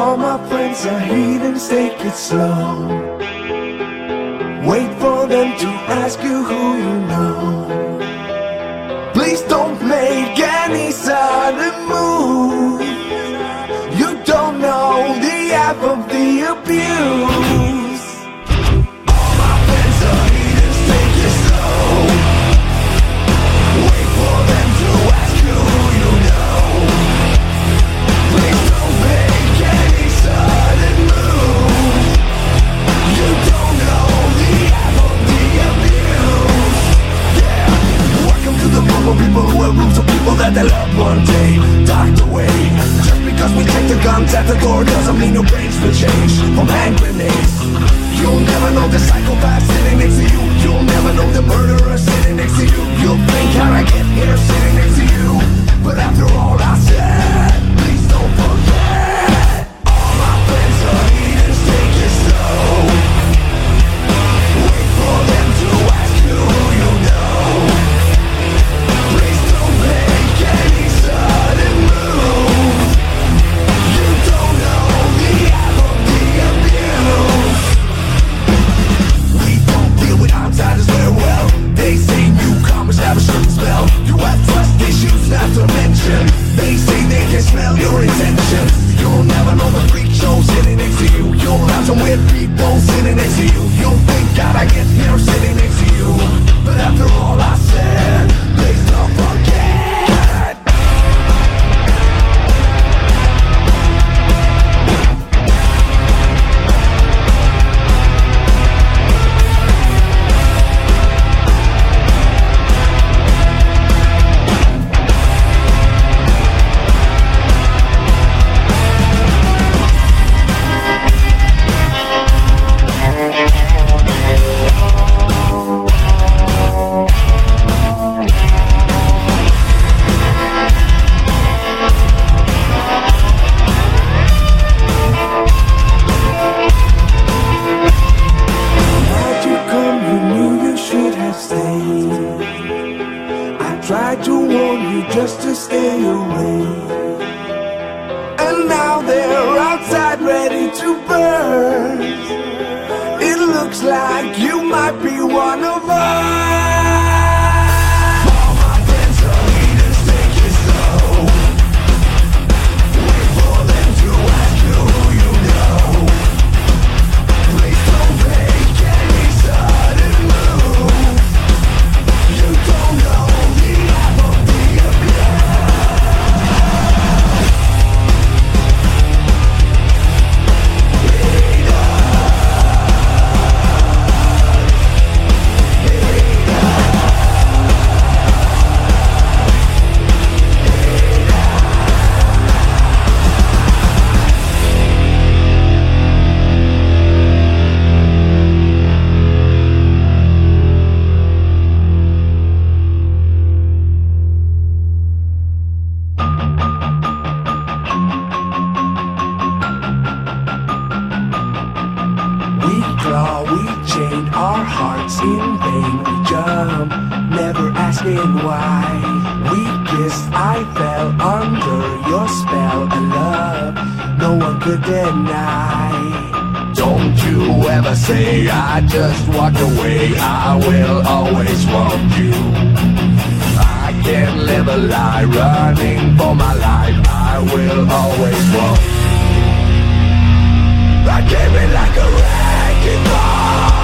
All my friends are heathens, take it slow. Wait for them to ask you who you know. Please don't make any sudden move. You don't know the half of the abuse. People who have rooms of people that they love one day docked away. Just because we take the guns at the door doesn't mean your brains will change from hand grenades. You'll never know the psychopath sitting next to you. You'll never know the murderer sitting next to you. You'll think how I get here sitting next to you. But after all I said, please don't forget. Your intentions. You'll never know the freak show sitting next to you. You'll have some weird people sitting next to you. You'll think God I get here sitting next to you. But after all I said, No one could deny. Don't you ever say I just walked away. I will always want you. I can't live a lie running for my life. I will always want you. I came like a wrecking ball.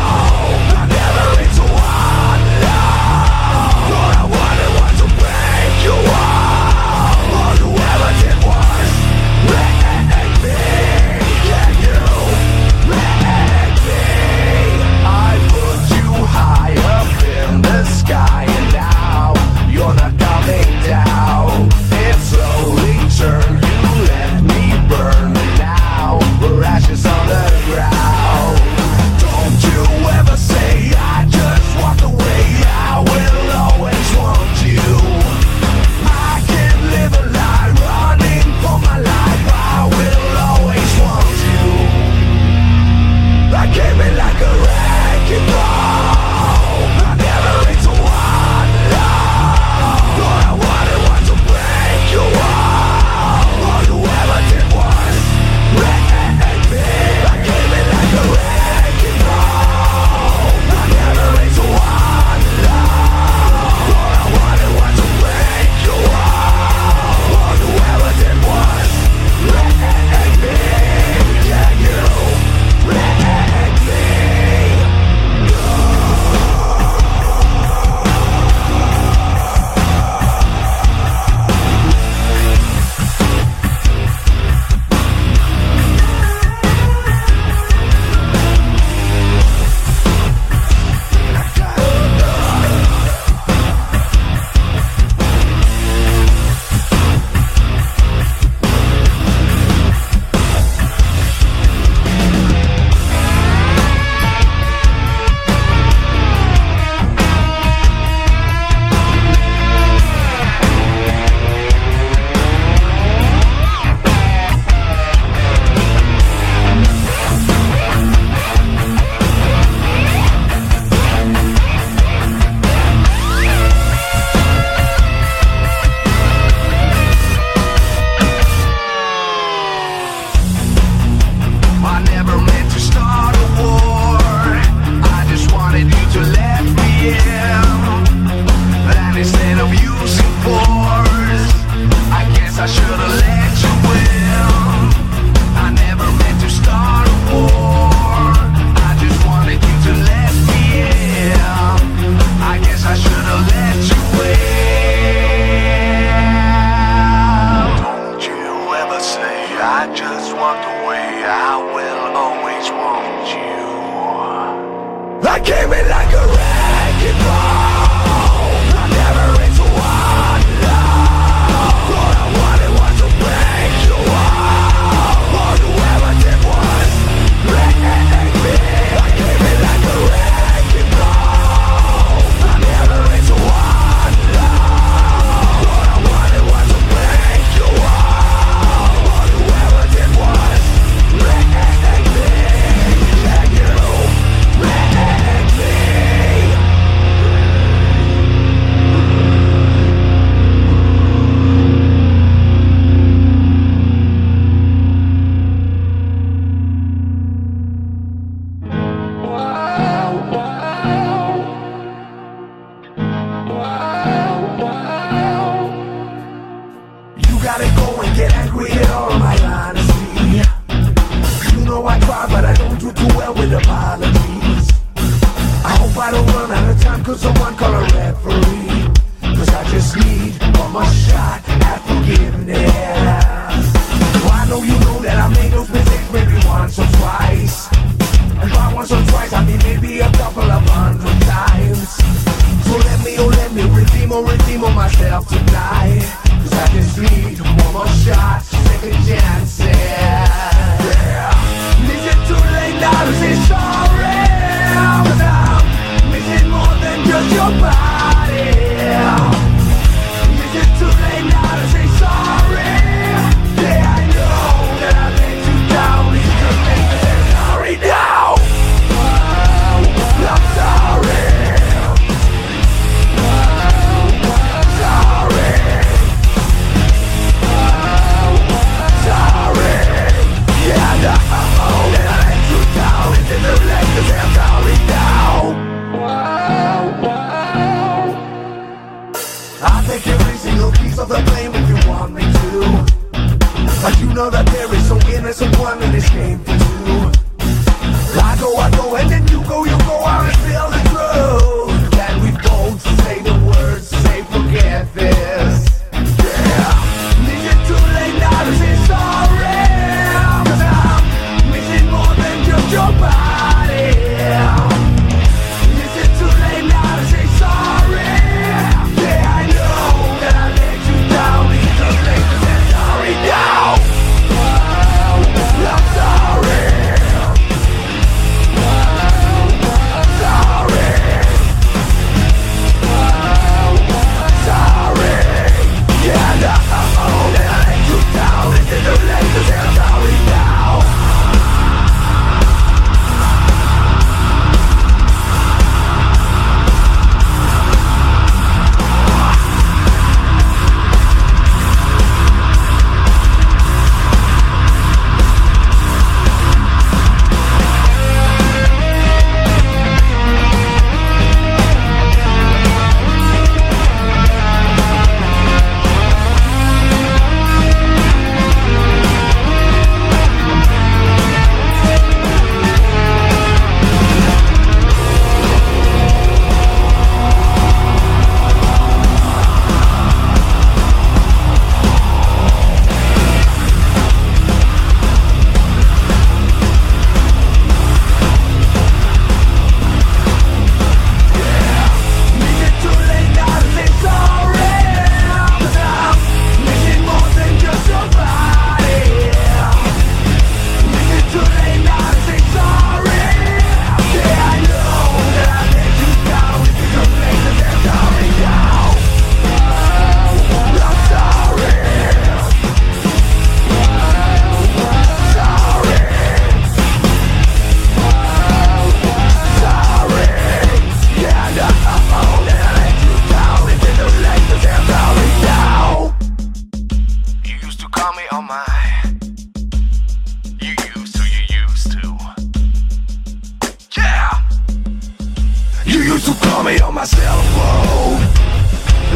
used to call me on my cell phone.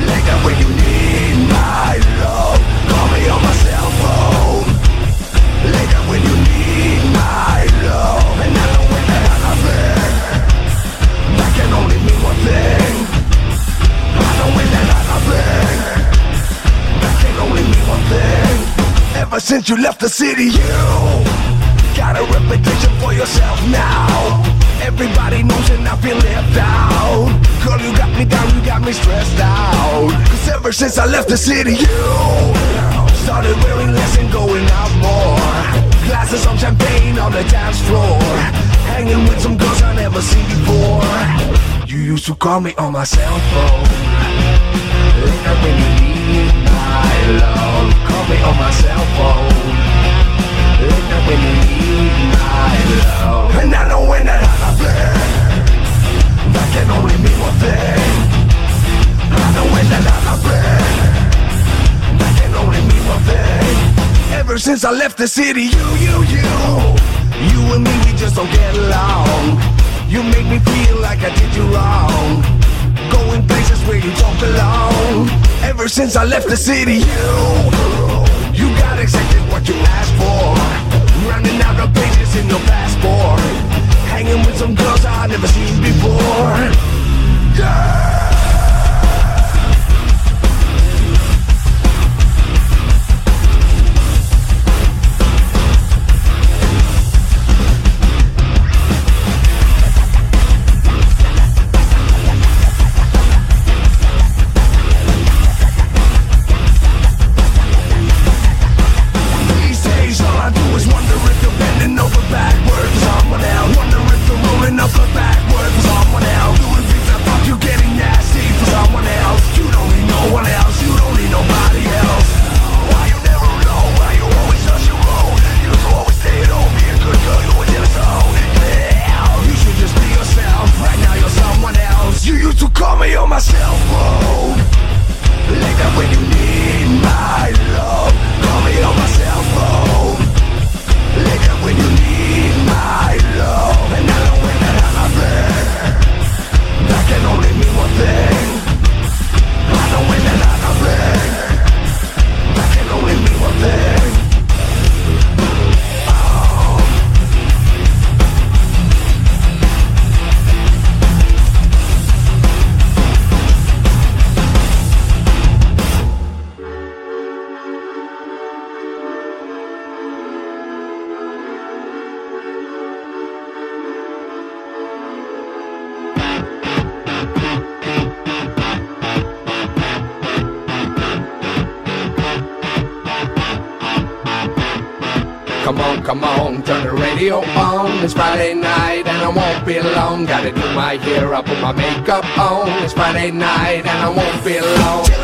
Like that when you need my love. Call me on my cell phone. Like that when you need my love. And I know when that I love it That can only mean one thing. I know when that I love it That can only mean one thing. Ever since you left the city You got a reputation for yourself now. Everybody knows and I feel left out. Girl, you got me down, you got me stressed out. Cause ever since I left the city, you started wearing less and going out more. Glasses of champagne on the dance floor. Hanging with some girls I never seen before. You used to call me on my cell phone. Late night when you need my love. Call me on my cell phone. You need my love. And I know when that. That can only mean one thing. I know when that. That can only mean one thing. Ever since I left the city, you, you, you, you and me, we just don't get along. You make me feel like I did you wrong. Going places where you don't belong. Ever since I left the city, you, you got exactly what you asked for. Running out of pages in your passport. Hanging with some girls I've never seen before. Yeah. It's Friday night and I won't be long.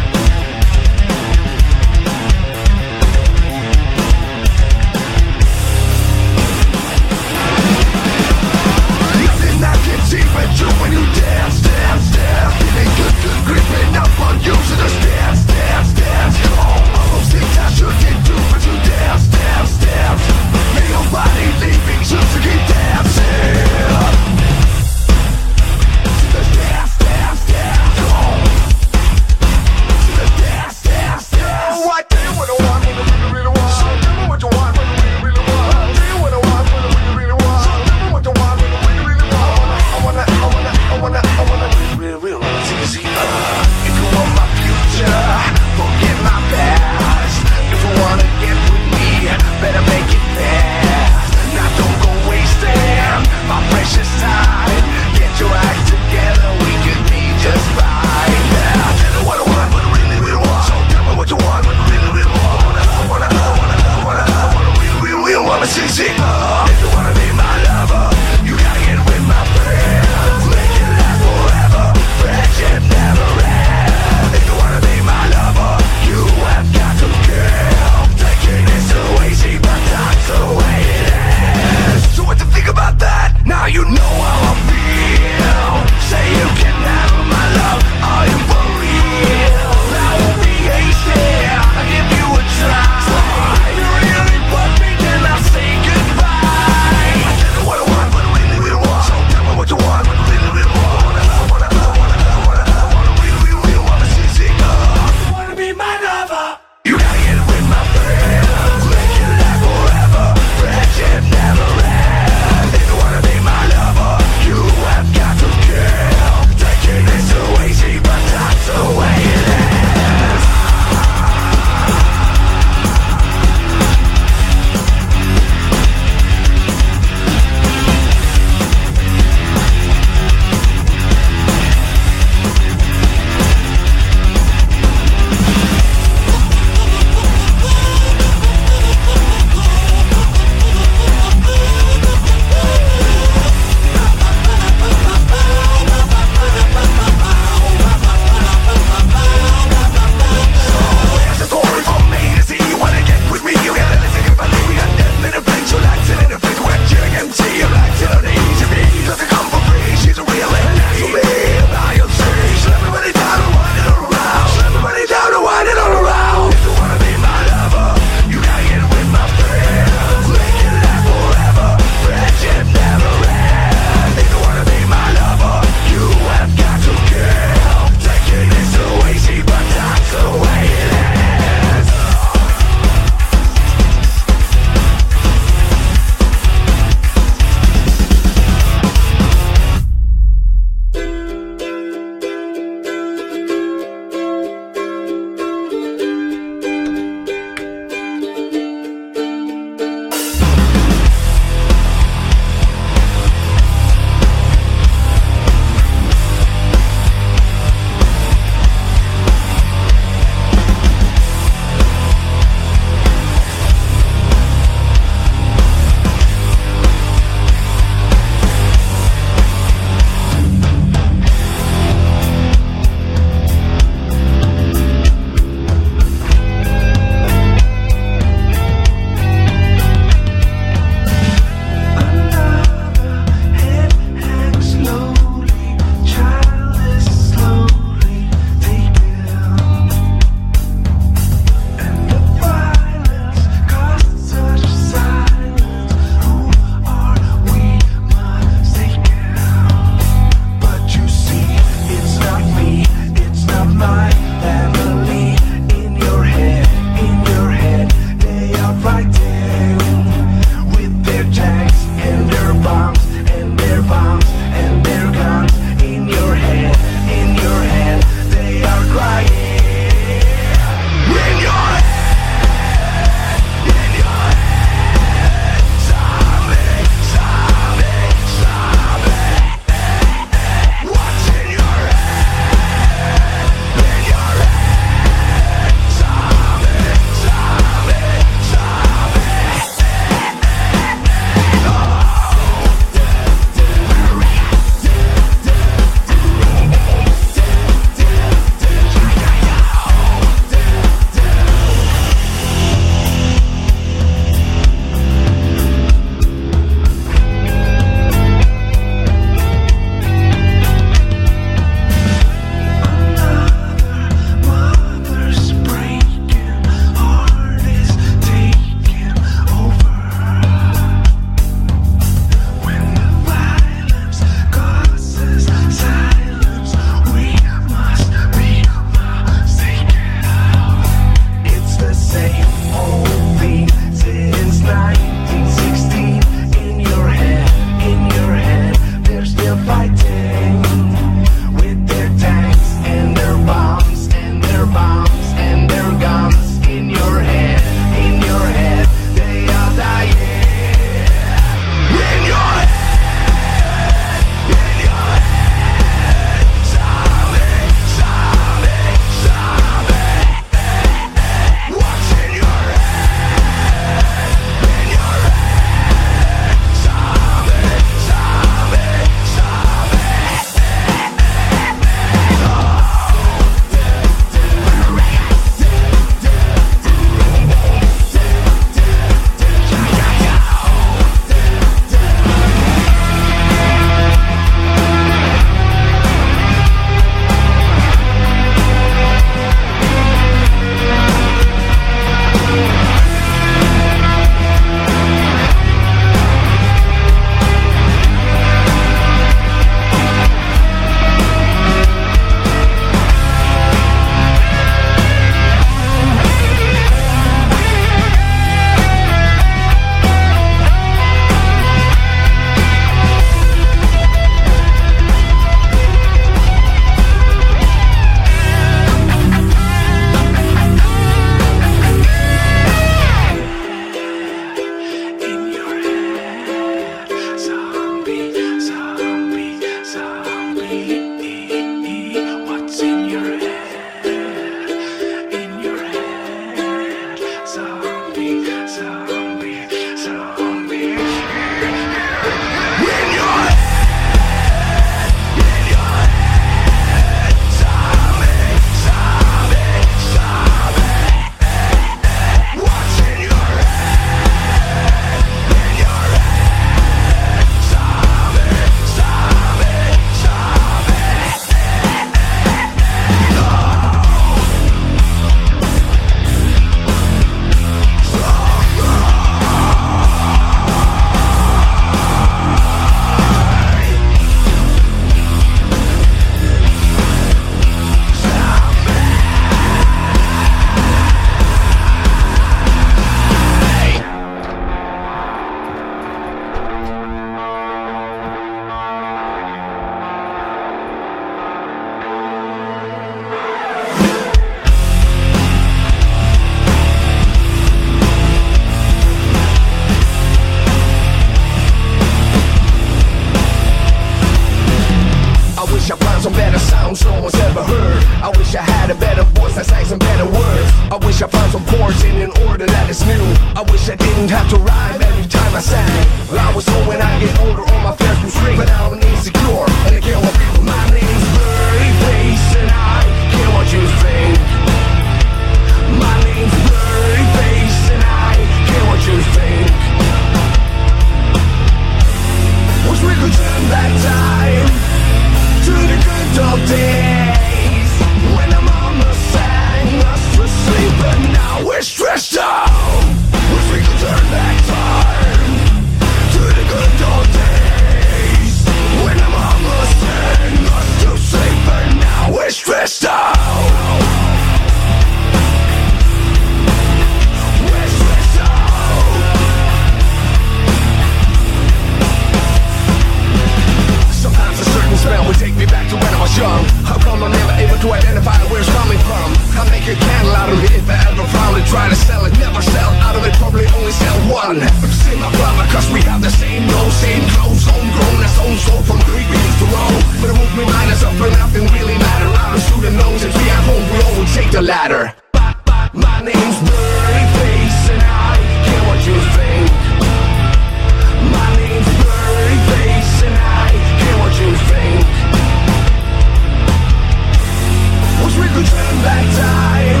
back time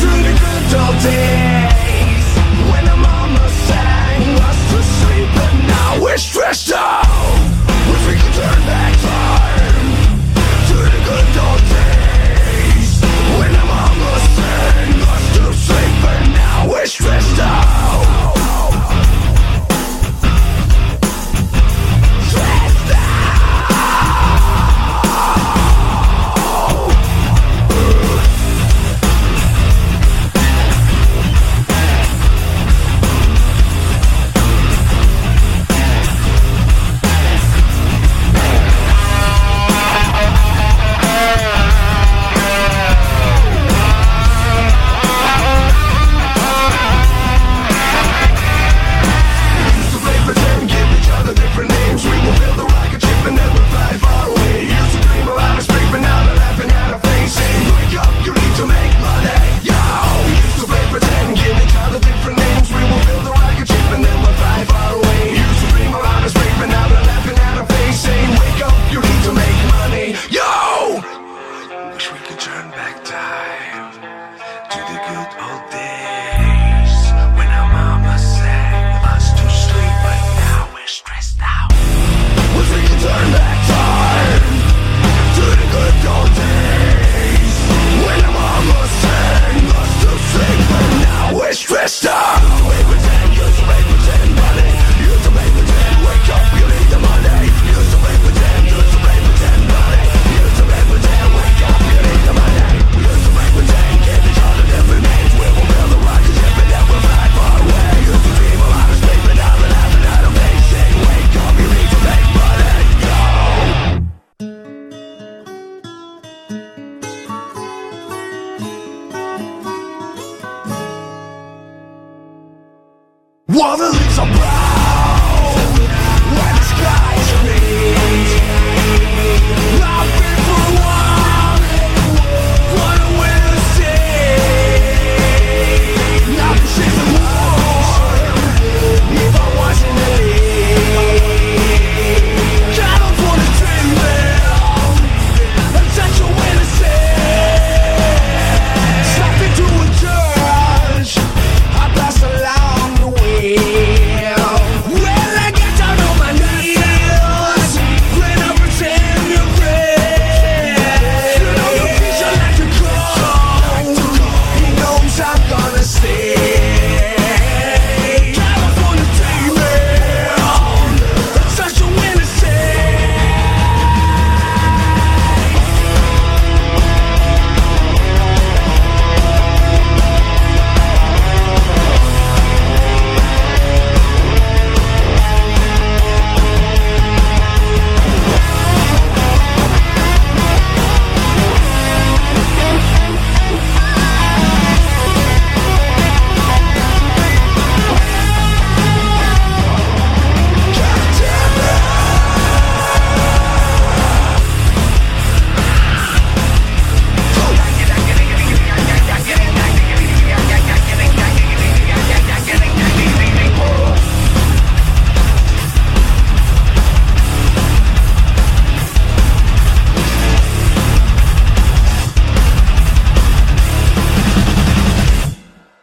to the good old days when our mama sang us to sleep, and now we're stressed out.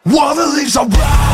While the leaves are brown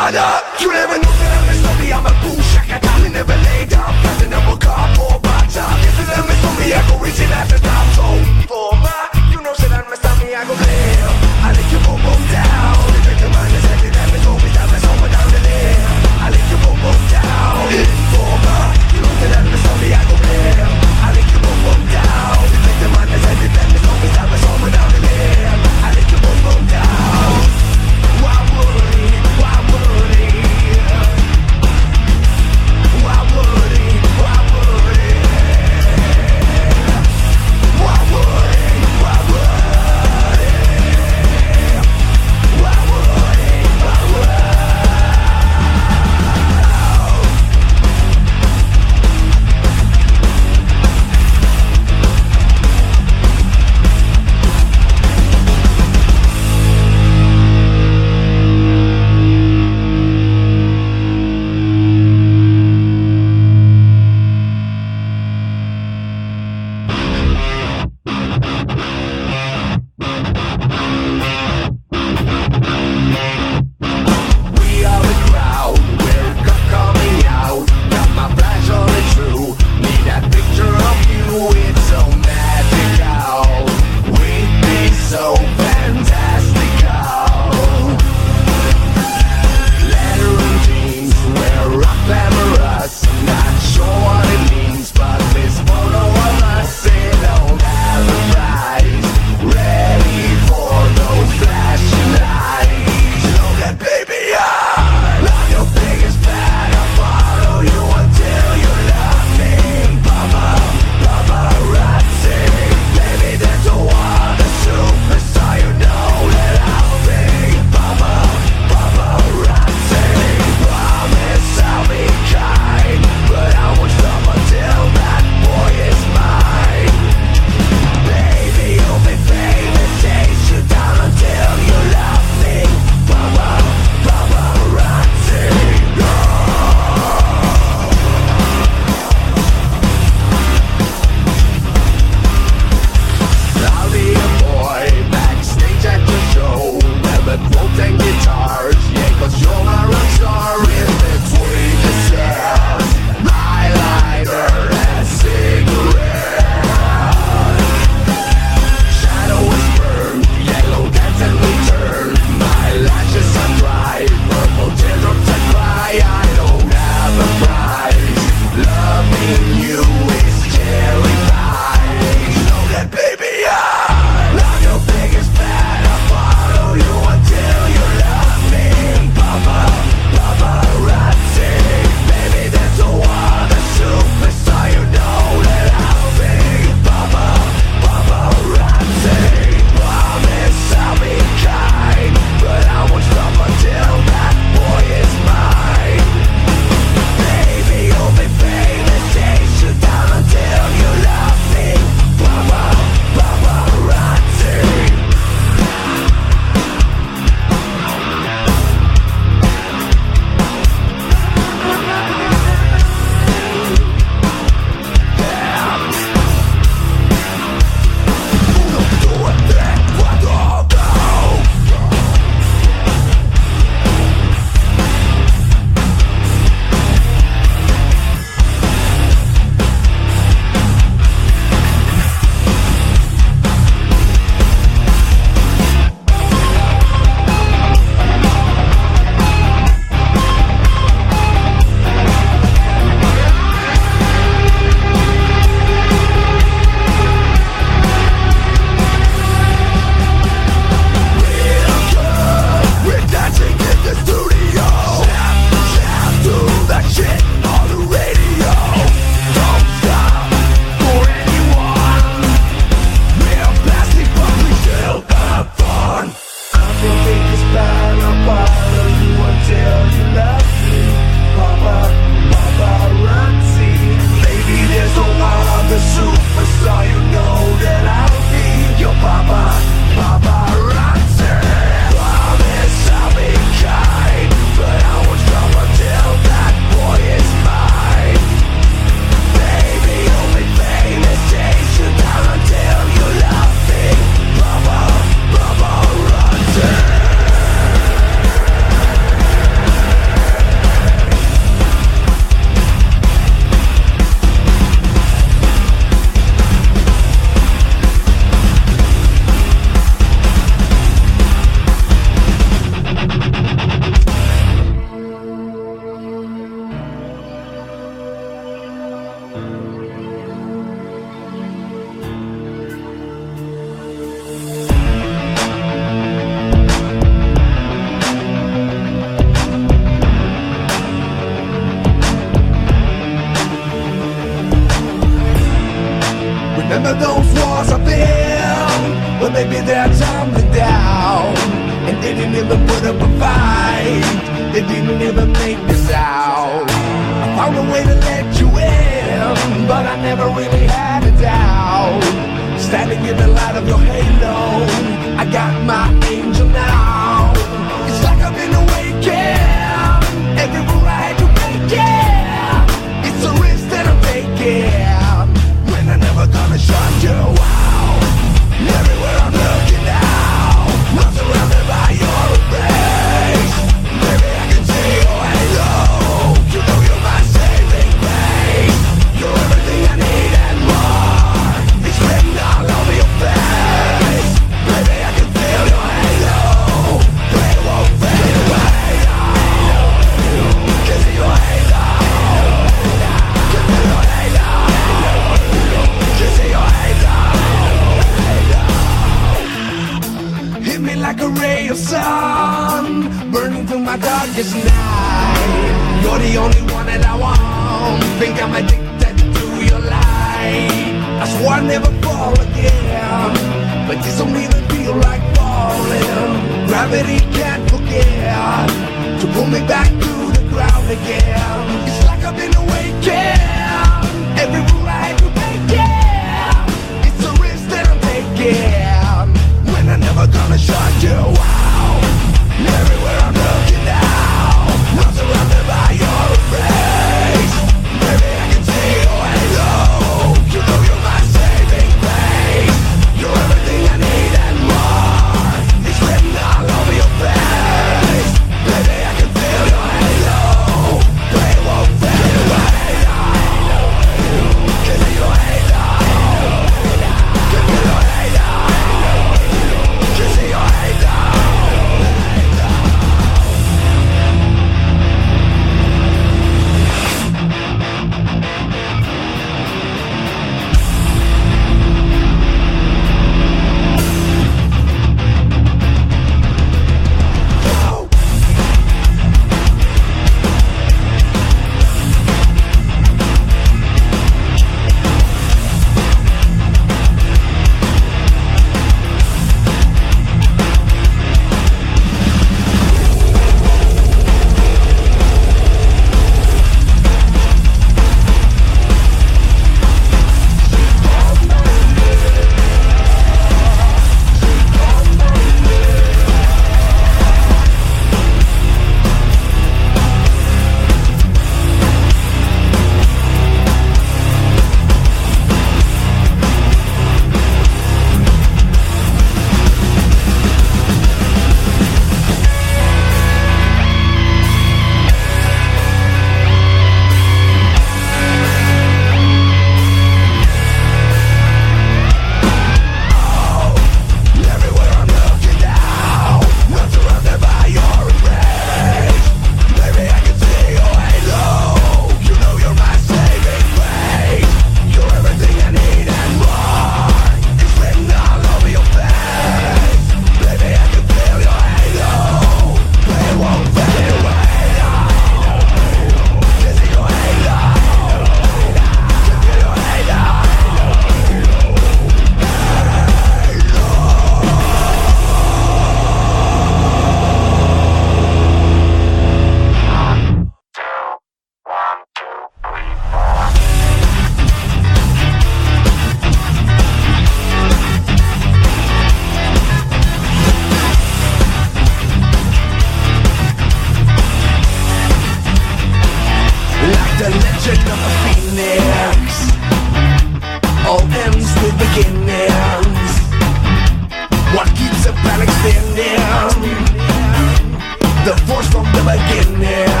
force from